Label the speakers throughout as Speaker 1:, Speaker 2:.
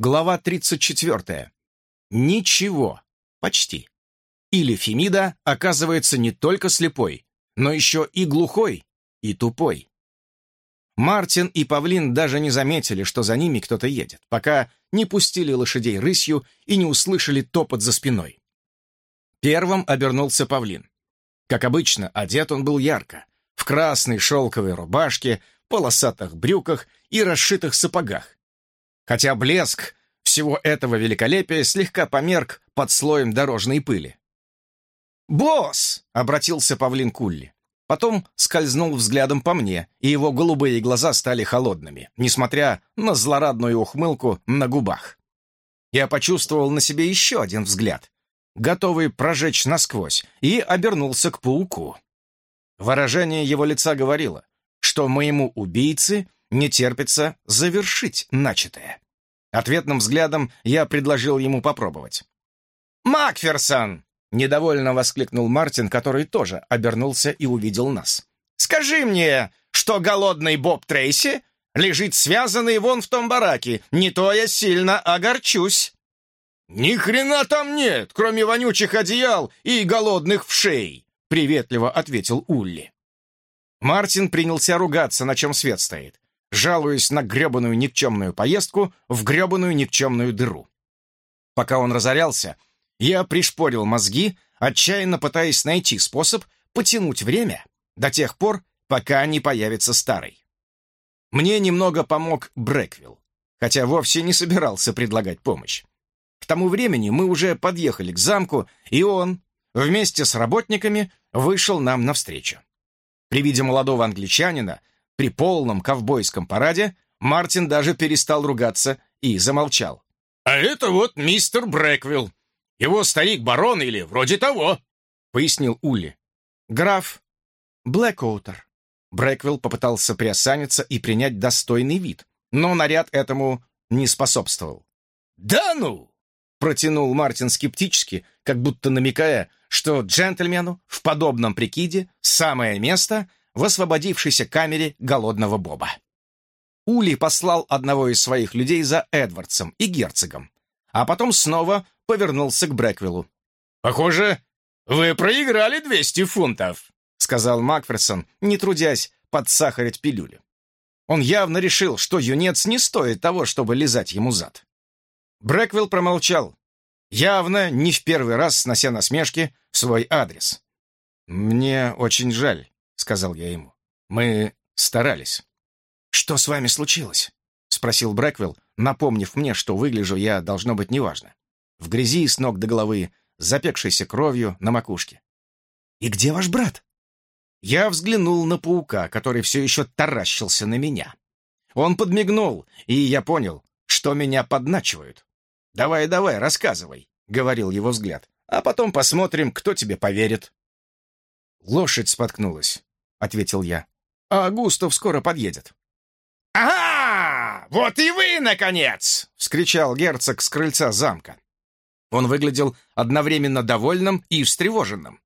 Speaker 1: Глава 34. Ничего. Почти. Или Фемида оказывается не только слепой, но еще и глухой, и тупой. Мартин и Павлин даже не заметили, что за ними кто-то едет, пока не пустили лошадей рысью и не услышали топот за спиной. Первым обернулся Павлин. Как обычно, одет он был ярко, в красной шелковой рубашке, полосатых брюках и расшитых сапогах, хотя блеск всего этого великолепия слегка померк под слоем дорожной пыли. «Босс!» — обратился павлин Кулли. Потом скользнул взглядом по мне, и его голубые глаза стали холодными, несмотря на злорадную ухмылку на губах. Я почувствовал на себе еще один взгляд, готовый прожечь насквозь, и обернулся к пауку. Выражение его лица говорило, что моему убийце не терпится завершить начатое. Ответным взглядом я предложил ему попробовать. «Макферсон!» — недовольно воскликнул Мартин, который тоже обернулся и увидел нас. «Скажи мне, что голодный Боб Трейси лежит связанный вон в том бараке, не то я сильно огорчусь». «Ни хрена там нет, кроме вонючих одеял и голодных вшей», — приветливо ответил Улли. Мартин принялся ругаться, на чем свет стоит жалуясь на гребаную никчемную поездку в гребаную никчемную дыру. Пока он разорялся, я пришпорил мозги, отчаянно пытаясь найти способ потянуть время до тех пор, пока не появится старый. Мне немного помог Брэквилл, хотя вовсе не собирался предлагать помощь. К тому времени мы уже подъехали к замку, и он, вместе с работниками, вышел нам навстречу. При виде молодого англичанина при полном ковбойском параде Мартин даже перестал ругаться и замолчал. «А это вот мистер Брэквилл. Его старик-барон или вроде того», — пояснил Улли. «Граф Блэкоутер». Брэквилл попытался приосаниться и принять достойный вид, но наряд этому не способствовал. «Да ну!» — протянул Мартин скептически, как будто намекая, что джентльмену в подобном прикиде самое место в освободившейся камере голодного Боба. Ули послал одного из своих людей за Эдвардсом и герцогом, а потом снова повернулся к Брэквиллу. «Похоже, вы проиграли 200 фунтов», — сказал Макферсон, не трудясь подсахарить пилюлю. Он явно решил, что юнец не стоит того, чтобы лизать ему зад. Брэквилл промолчал, явно не в первый раз снося насмешки в свой адрес. «Мне очень жаль», — сказал я ему. «Мы старались». «Что с вами случилось?» — спросил Брэквилл, напомнив мне, что выгляжу я, должно быть, неважно. В грязи с ног до головы, запекшейся кровью на макушке. «И где ваш брат?» Я взглянул на паука, который все еще таращился на меня. Он подмигнул, и я понял, что меня подначивают. «Давай, давай, рассказывай», — говорил его взгляд, «а потом посмотрим, кто тебе поверит». Лошадь споткнулась. — ответил я. «А Густав скоро подъедет». «Ага! Вот и вы, наконец!» — вскричал герцог с крыльца замка. Он выглядел одновременно довольным и встревоженным.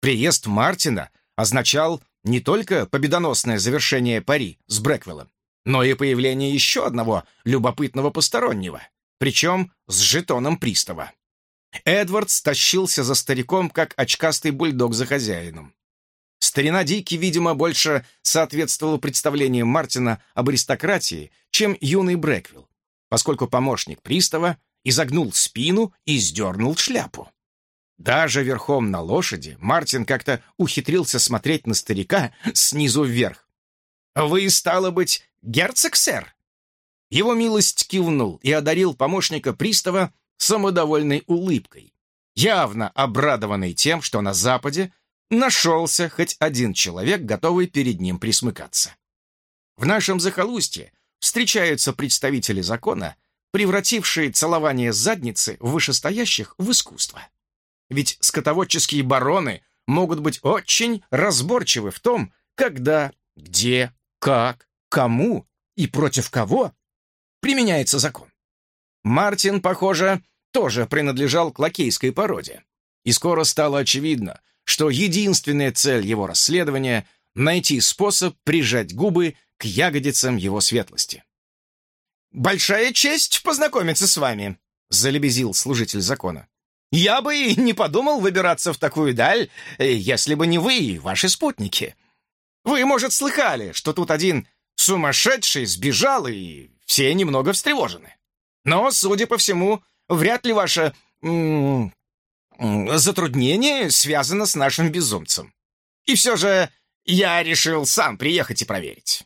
Speaker 1: Приезд Мартина означал не только победоносное завершение пари с Брэквиллом, но и появление еще одного любопытного постороннего, причем с жетоном пристава. Эдвард стащился за стариком, как очкастый бульдог за хозяином. Старина Дики, видимо, больше соответствовал представлениям Мартина об аристократии, чем юный Брэквилл, поскольку помощник пристава изогнул спину и сдернул шляпу. Даже верхом на лошади Мартин как-то ухитрился смотреть на старика снизу вверх. «Вы, стало быть, герцог, сэр?» Его милость кивнул и одарил помощника пристава самодовольной улыбкой, явно обрадованный тем, что на Западе нашелся хоть один человек, готовый перед ним присмыкаться. В нашем захолустье встречаются представители закона, превратившие целование задницы вышестоящих в искусство. Ведь скотоводческие бароны могут быть очень разборчивы в том, когда, где, как, кому и против кого применяется закон. Мартин, похоже, тоже принадлежал к лакейской породе. И скоро стало очевидно, что единственная цель его расследования — найти способ прижать губы к ягодицам его светлости. большая честь познакомиться с вами», — залебезил служитель закона. «Я бы и не подумал выбираться в такую даль, э, если бы не вы и ваши спутники. Вы, может, слыхали, что тут один сумасшедший сбежал, и все немного встревожены. Но, судя по всему, вряд ли -м, затруднение связано с нашим безумцем. И все же я решил сам приехать и проверить.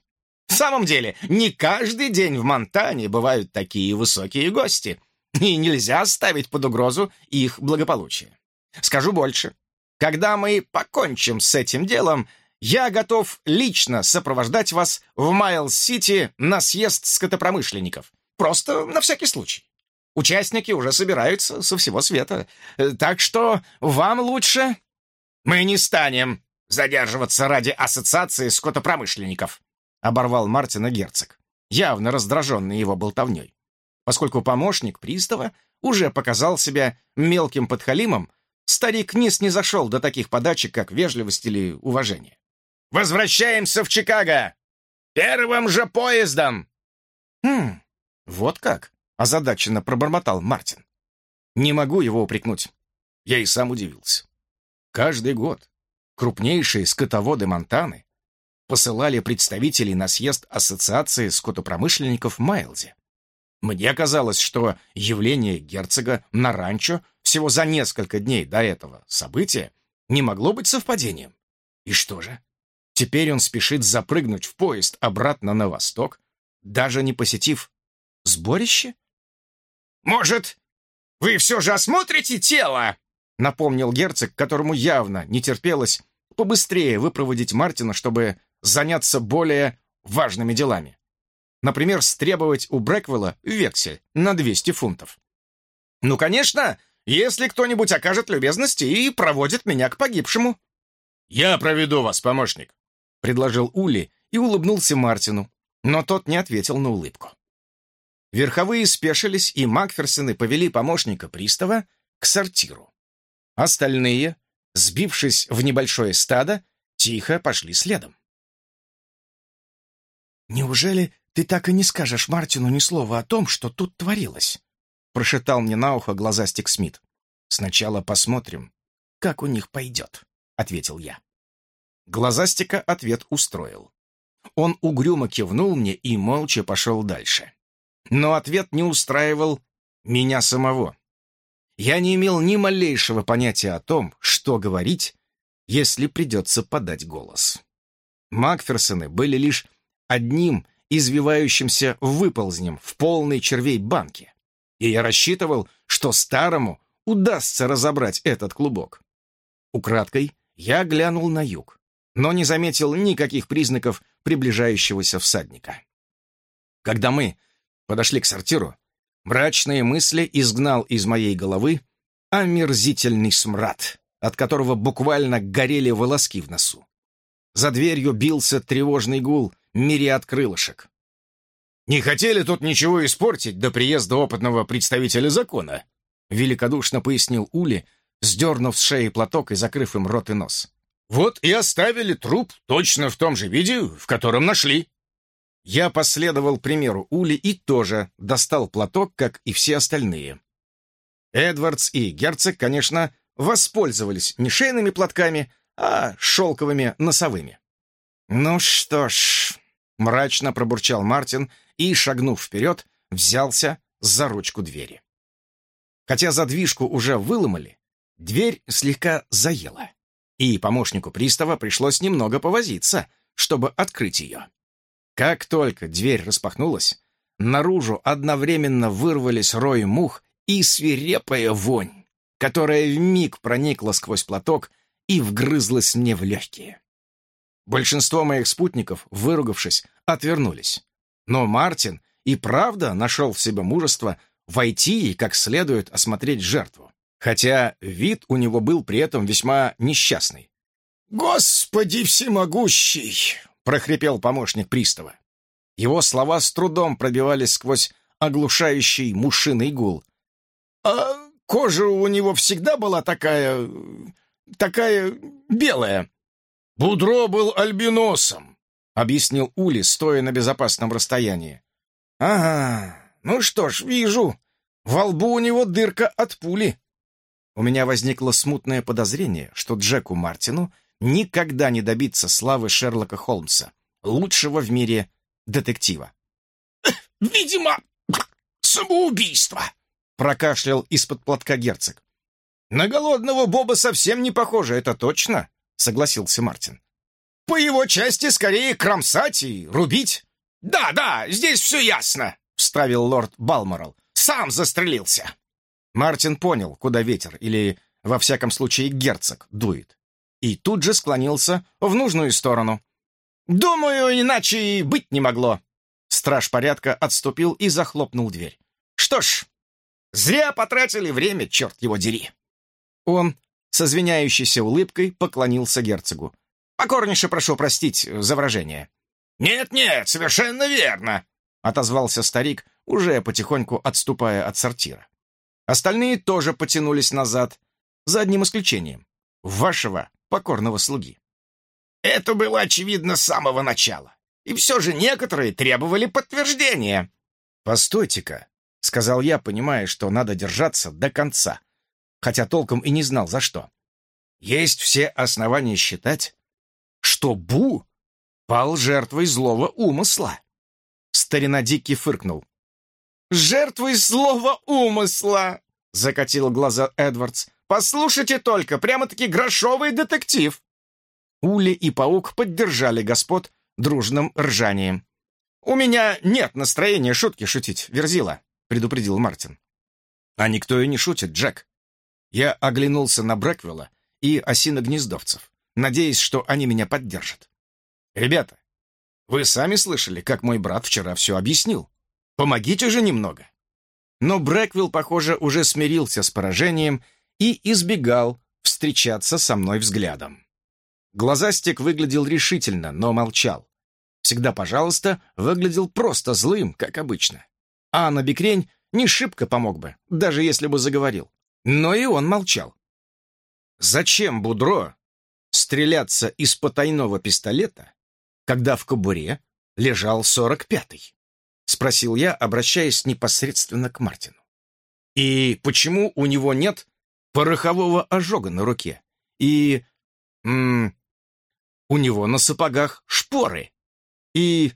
Speaker 1: В самом деле, не каждый день в Монтане бывают такие высокие гости, и нельзя ставить под угрозу их благополучие. Скажу больше. Когда мы покончим с этим делом, я готов лично сопровождать вас в Майлз-Сити на съезд скотопромышленников. Просто на всякий случай. Участники уже собираются со всего света. Так что вам лучше... Мы не станем задерживаться ради ассоциации скотопромышленников, оборвал Мартина герцог, явно раздраженный его болтовней, поскольку помощник пристава уже показал себя мелким подхалимом, старик не снизошел до таких подачек, как вежливость или уважение. «Возвращаемся в Чикаго! Первым же поездом!» «Хм, вот как?» — озадаченно пробормотал Мартин. «Не могу его упрекнуть». Я и сам удивился. Каждый год крупнейшие скотоводы Монтаны посылали представителей на съезд Ассоциации скотопромышленников Майлзи. Мне казалось, что явление герцога на ранчо всего за несколько дней до этого события не могло быть совпадением. И что же? Теперь он спешит запрыгнуть в поезд обратно на восток, даже не посетив сборище? «Может, вы все же осмотрите тело?» напомнил герцог, которому явно не терпелось побыстрее выпроводить Мартина, чтобы заняться более важными делами. Например, стребовать у Брэквелла вексель на 200 фунтов. «Ну, конечно, если кто-нибудь окажет любезности и проводит меня к погибшему». «Я проведу вас, помощник», — предложил Ули и улыбнулся Мартину, но тот не ответил на улыбку. Верховые спешились, и Макферсоны повели помощника пристава к сортиру. Остальные, сбившись в небольшое стадо, тихо пошли следом. «Неужели ты так и не скажешь Мартину ни слова о том, что тут творилось?» прошептал мне на ухо глазастик Смит. «Сначала посмотрим, как у них пойдет», — ответил я. Глазастика ответ устроил. Он угрюмо кивнул мне и молча пошел дальше. Но ответ не устраивал меня самого. Я не имел ни малейшего понятия о том, что говорить, если придется подать голос. Макферсоны были лишь одним извивающимся выползнем в полной червей банке, и я рассчитывал, что старому удастся разобрать этот клубок. Украдкой я глянул на юг, но не заметил никаких признаков приближающегося всадника. Когда мы подошли к сортиру, Мрачные мысли изгнал из моей головы омерзительный смрад, от которого буквально горели волоски в носу. За дверью бился тревожный гул мириад крылышек. «Не хотели тут ничего испортить до приезда опытного представителя закона», великодушно пояснил Ули, сдернув с шеи платок и закрыв им рот и нос. «Вот и оставили труп точно в том же виде, в котором нашли». Я последовал примеру Ули и тоже достал платок, как и все остальные. Эдвардс и герцог, конечно, воспользовались не шейными платками, а шелковыми носовыми. «Ну что ж», — мрачно пробурчал Мартин и, шагнув вперед, взялся за ручку двери. Хотя задвижку уже выломали, дверь слегка заела, и помощнику пристава пришлось немного повозиться, чтобы открыть ее. Как только дверь распахнулась, наружу одновременно вырвались рой мух и свирепая вонь, которая вмиг проникла сквозь платок и вгрызлась мне в легкие. Большинство моих спутников, выругавшись, отвернулись. Но Мартин и правда нашел в себе мужество войти и как следует осмотреть жертву, хотя вид у него был при этом весьма несчастный. «Господи всемогущий!» Прохрипел помощник пристава. Его слова с трудом пробивались сквозь оглушающий мушиный гул. «А кожа у него всегда была такая... такая белая?» «Будро был альбиносом», — объяснил Ули, стоя на безопасном расстоянии. Ага, ну что ж, вижу. Во лбу у него дырка от пули. У меня возникло смутное подозрение, что Джеку Мартину никогда не добиться славы Шерлока Холмса, лучшего в мире детектива.
Speaker 2: «Видимо, самоубийство!»
Speaker 1: — прокашлял из-под платка герцог. «На голодного Боба совсем не похоже, это точно», — согласился Мартин. «По его части скорее кромсать и рубить».
Speaker 2: «Да, да, здесь все ясно», —
Speaker 1: вставил лорд Балморал.
Speaker 2: «Сам застрелился».
Speaker 1: Мартин понял, куда ветер, или, во всяком случае, герцог дует. И тут же склонился в нужную сторону. «Думаю, иначе и быть не могло». Страж порядка отступил и захлопнул дверь. «Что ж, зря потратили время, черт его дери». Он с извиняющейся улыбкой поклонился герцогу. «Покорнейше прошу простить за выражение».
Speaker 2: «Нет-нет, совершенно верно», —
Speaker 1: отозвался старик, уже потихоньку отступая от сортира. Остальные тоже потянулись назад, за одним исключением. Вашего покорного слуги.
Speaker 2: Это было очевидно с самого начала. И все же некоторые требовали подтверждения.
Speaker 1: «Постойте-ка», — сказал я, понимая, что надо держаться до конца, хотя толком и не знал, за что. Есть все основания считать, что Бу пал жертвой злого умысла. Старина Дикий фыркнул. «Жертвой злого умысла!» — закатил глаза Эдвардс. «Послушайте только, прямо-таки грошовый детектив!» Ули и Паук поддержали господ дружным ржанием. «У меня нет настроения шутки шутить, Верзила», — предупредил Мартин. «А никто и не шутит, Джек». Я оглянулся на Брэквилла и осиногнездовцев, надеясь, что они меня поддержат. «Ребята, вы сами слышали, как мой брат вчера все объяснил. Помогите же немного». Но Брэквилл, похоже, уже смирился с поражением и избегал встречаться со мной взглядом. Глазастик выглядел решительно, но молчал. Всегда, пожалуйста, выглядел просто злым, как обычно. А на бикрень не шибко помог бы, даже если бы заговорил. Но и он молчал. Зачем Будро стреляться из потайного пистолета, когда в кобуре лежал сорок пятый? Спросил я, обращаясь непосредственно к Мартину. И почему у него нет порохового ожога на руке? И... М у него на сапогах шпоры. И...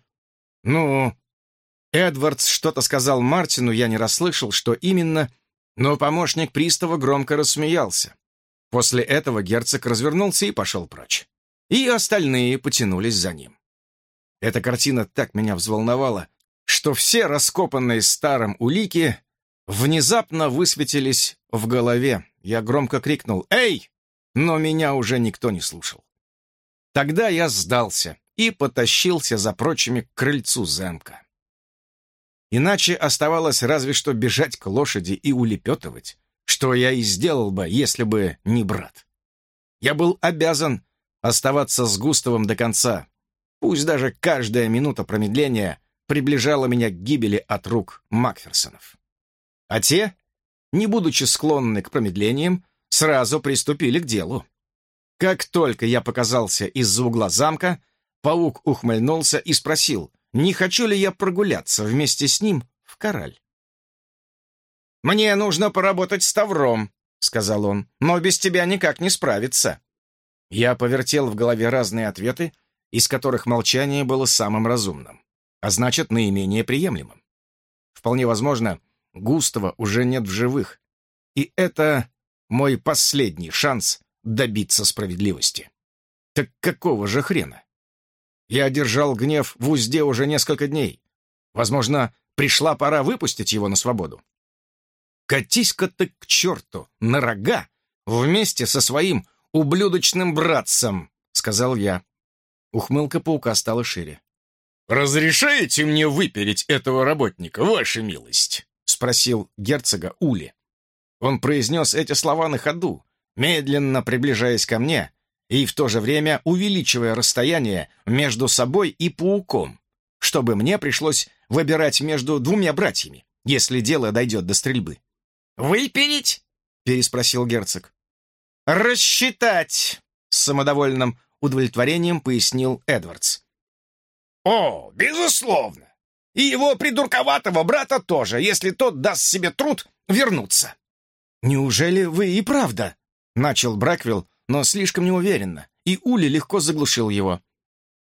Speaker 1: Ну... Эдвардс что-то сказал Мартину, я не расслышал, что именно, но помощник пристава громко рассмеялся. После этого герцог развернулся и пошел прочь. И остальные потянулись за ним. Эта картина так меня взволновала, что все раскопанные старым улики внезапно высветились в голове. Я громко крикнул «Эй!», но меня уже никто не слушал. Тогда я сдался и потащился за прочими к крыльцу замка. Иначе оставалось разве что бежать к лошади и улепетывать, что я и сделал бы, если бы не брат. Я был обязан оставаться с Густавом до конца, пусть даже каждая минута промедления приближала меня к гибели от рук Макферсонов. А те, не будучи склонны к промедлениям, сразу приступили к делу. Как только я показался из-за угла замка, паук ухмыльнулся и спросил, не хочу ли я прогуляться вместе с ним в кораль. «Мне нужно поработать с Тавром», — сказал он, «но без тебя никак не справиться». Я повертел в голове разные ответы, из которых молчание было самым разумным, а значит, наименее приемлемым. Вполне возможно, Густава уже нет в живых, и это мой последний шанс добиться справедливости. Так какого же хрена? Я держал гнев в узде уже несколько дней. Возможно, пришла пора выпустить его на свободу. Катись-ка ты к черту, на рога, вместе со своим ублюдочным братцем, сказал я. Ухмылка паука стала шире. «Разрешаете мне выпереть этого работника, ваша милость?» — спросил герцога Ули. Он произнес эти слова на ходу, медленно приближаясь ко мне и в то же время увеличивая расстояние между собой и пауком, чтобы мне пришлось выбирать между двумя братьями, если дело дойдет до стрельбы.
Speaker 2: «Выпереть?» — переспросил герцог.
Speaker 1: «Рассчитать!» — с самодовольным удовлетворением пояснил Эдвардс.
Speaker 2: «О, безусловно! И его придурковатого брата тоже, если тот даст себе труд вернуться.
Speaker 1: «Неужели вы и правда?» — начал Брэквилл, но слишком неуверенно, и Ули легко заглушил его.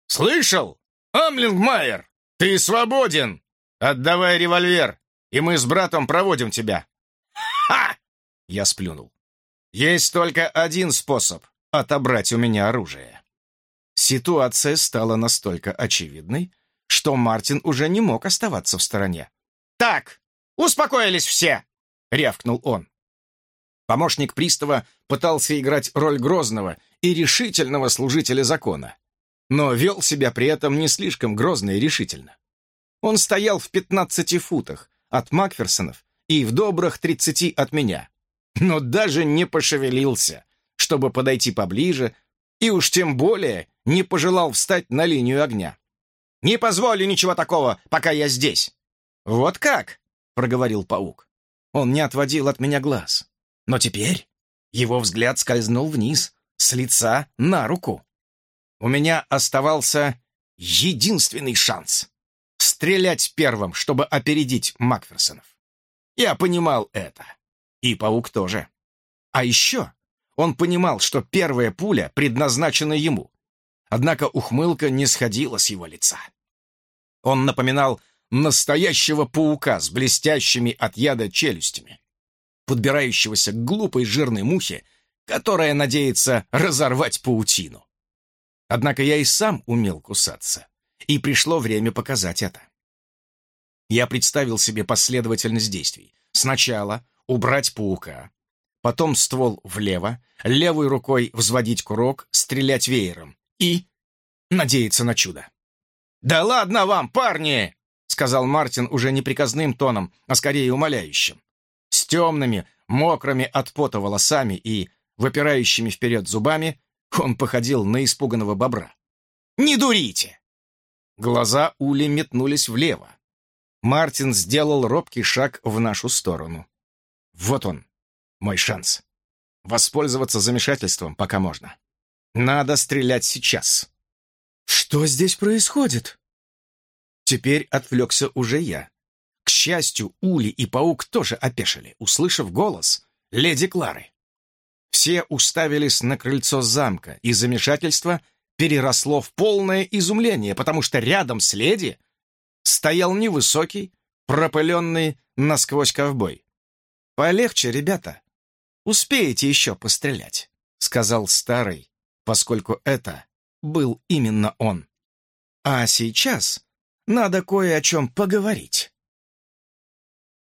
Speaker 2: «Слышал? Амлингмайер, ты свободен! Отдавай револьвер, и мы с братом проводим тебя!» «Ха!» — я сплюнул. «Есть только один способ отобрать у меня оружие».
Speaker 1: Ситуация стала настолько очевидной, что Мартин уже не мог оставаться в стороне.
Speaker 2: «Так, успокоились все!» — рявкнул он.
Speaker 1: Помощник пристава пытался играть роль грозного и решительного служителя закона, но вел себя при этом не слишком грозно и решительно. Он стоял в 15 футах от Макферсонов и в добрых 30 от меня, но даже не пошевелился, чтобы подойти поближе, и уж тем более не пожелал встать на линию огня.
Speaker 2: «Не позволю ничего такого, пока я здесь!»
Speaker 1: «Вот как?» — проговорил паук. Он не отводил от меня глаз. Но теперь его взгляд скользнул вниз, с лица на руку. У меня оставался единственный шанс — стрелять первым, чтобы опередить Макферсонов. Я понимал это. И паук тоже. А еще он понимал, что первая пуля предназначена ему. Однако ухмылка не сходила с его лица. Он напоминал настоящего паука с блестящими от яда челюстями подбирающегося к глупой жирной мухе, которая надеется разорвать паутину. Однако я и сам умел кусаться, и пришло время показать это. Я представил себе последовательность действий. Сначала убрать паука, потом ствол влево, левой рукой взводить курок, стрелять веером и надеяться на чудо.
Speaker 2: «Да ладно вам, парни!» — сказал Мартин уже не приказным тоном, а скорее умоляющим
Speaker 1: с темными, мокрыми от пота волосами и выпирающими вперед зубами, он походил на испуганного бобра.
Speaker 2: «Не дурите!»
Speaker 1: Глаза Ули метнулись влево. Мартин сделал робкий шаг в нашу сторону. Вот он, мой шанс. Воспользоваться замешательством, пока можно. Надо стрелять сейчас.
Speaker 2: Что здесь происходит?
Speaker 1: Теперь отвлекся уже я. К счастью, Ули и Паук тоже опешили, услышав голос леди Клары. Все уставились на крыльцо замка, и замешательство переросло в полное изумление, потому что рядом с леди стоял невысокий, пропыленный насквозь ковбой. «Полегче, ребята, успеете еще пострелять», — сказал старый, поскольку это был именно он. «А сейчас надо кое о чем поговорить».